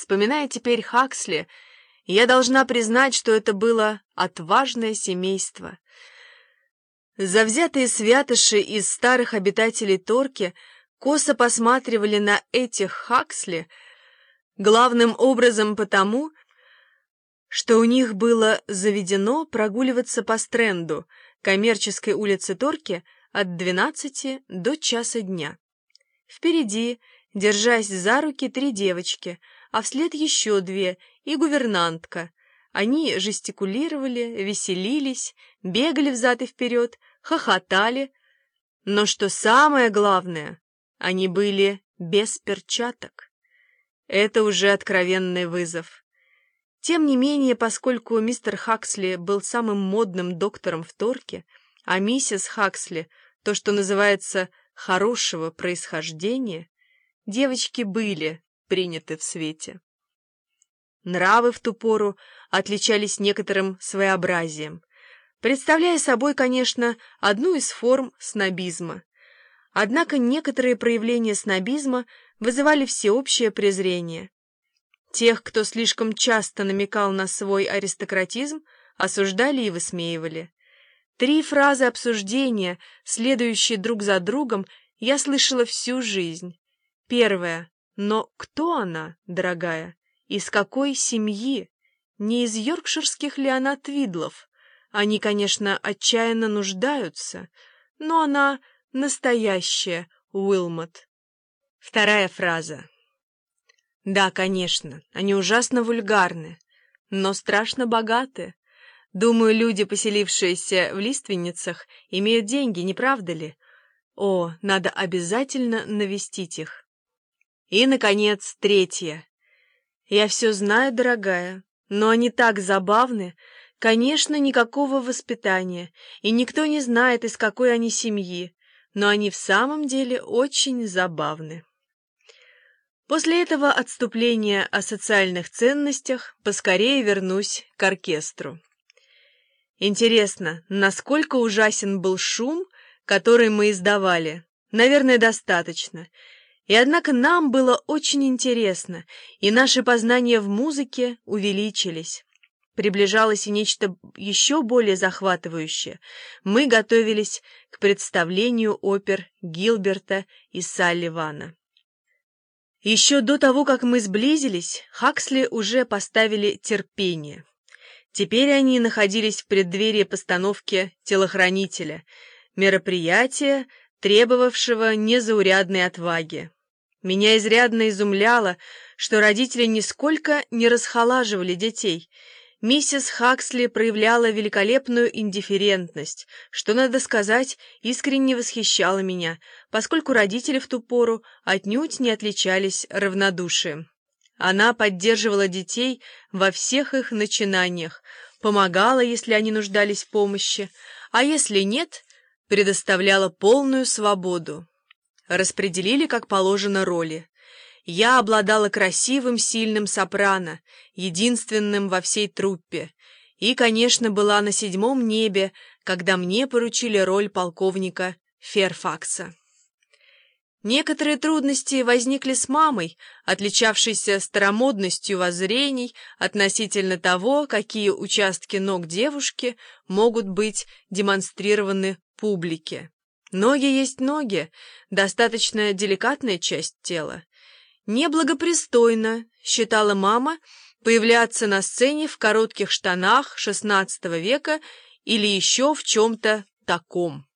Вспоминая теперь Хаксли, я должна признать, что это было отважное семейство. Завзятые святоши из старых обитателей Торки косо посматривали на этих Хаксли, главным образом потому, что у них было заведено прогуливаться по стренду коммерческой улицы Торки от 12 до часа дня. Впереди, держась за руки, три девочки, а вслед еще две и гувернантка. Они жестикулировали, веселились, бегали взад и вперед, хохотали. Но что самое главное, они были без перчаток. Это уже откровенный вызов. Тем не менее, поскольку мистер Хаксли был самым модным доктором в Торке, а миссис Хаксли, то, что называется «хорошего происхождения», девочки были приняты в свете. Нравы в ту пору отличались некоторым своеобразием, представляя собой, конечно, одну из форм снобизма. Однако некоторые проявления снобизма вызывали всеобщее презрение. Тех, кто слишком часто намекал на свой аристократизм, осуждали и высмеивали. Три фразы обсуждения, следующие друг за другом, я слышала всю жизнь. Первая. Но кто она, дорогая? Из какой семьи? Не из йоркширских ли она Твидлов? Они, конечно, отчаянно нуждаются, но она настоящая Уилмот. Вторая фраза. Да, конечно, они ужасно вульгарны, но страшно богаты. Думаю, люди, поселившиеся в лиственницах, имеют деньги, не правда ли? О, надо обязательно навестить их. И, наконец, третье. «Я все знаю, дорогая, но они так забавны. Конечно, никакого воспитания, и никто не знает, из какой они семьи, но они в самом деле очень забавны». После этого отступления о социальных ценностях поскорее вернусь к оркестру. Интересно, насколько ужасен был шум, который мы издавали? Наверное, достаточно. И однако нам было очень интересно, и наши познания в музыке увеличились. Приближалось и нечто еще более захватывающее. Мы готовились к представлению опер Гилберта и Салливана. Еще до того, как мы сблизились, Хаксли уже поставили терпение. Теперь они находились в преддверии постановки «Телохранителя», мероприятия, требовавшего незаурядной отваги. Меня изрядно изумляло, что родители нисколько не расхолаживали детей. Миссис Хаксли проявляла великолепную индифферентность, что, надо сказать, искренне восхищало меня, поскольку родители в ту пору отнюдь не отличались равнодушием. Она поддерживала детей во всех их начинаниях, помогала, если они нуждались в помощи, а если нет, предоставляла полную свободу распределили как положено роли. Я обладала красивым, сильным сопрано, единственным во всей труппе, и, конечно, была на седьмом небе, когда мне поручили роль полковника Ферфакса. Некоторые трудности возникли с мамой, отличавшейся старомодностью воззрений относительно того, какие участки ног девушки могут быть демонстрированы публике. Ноги есть ноги, достаточно деликатная часть тела. Неблагопристойно, считала мама, появляться на сцене в коротких штанах XVI века или еще в чем-то таком.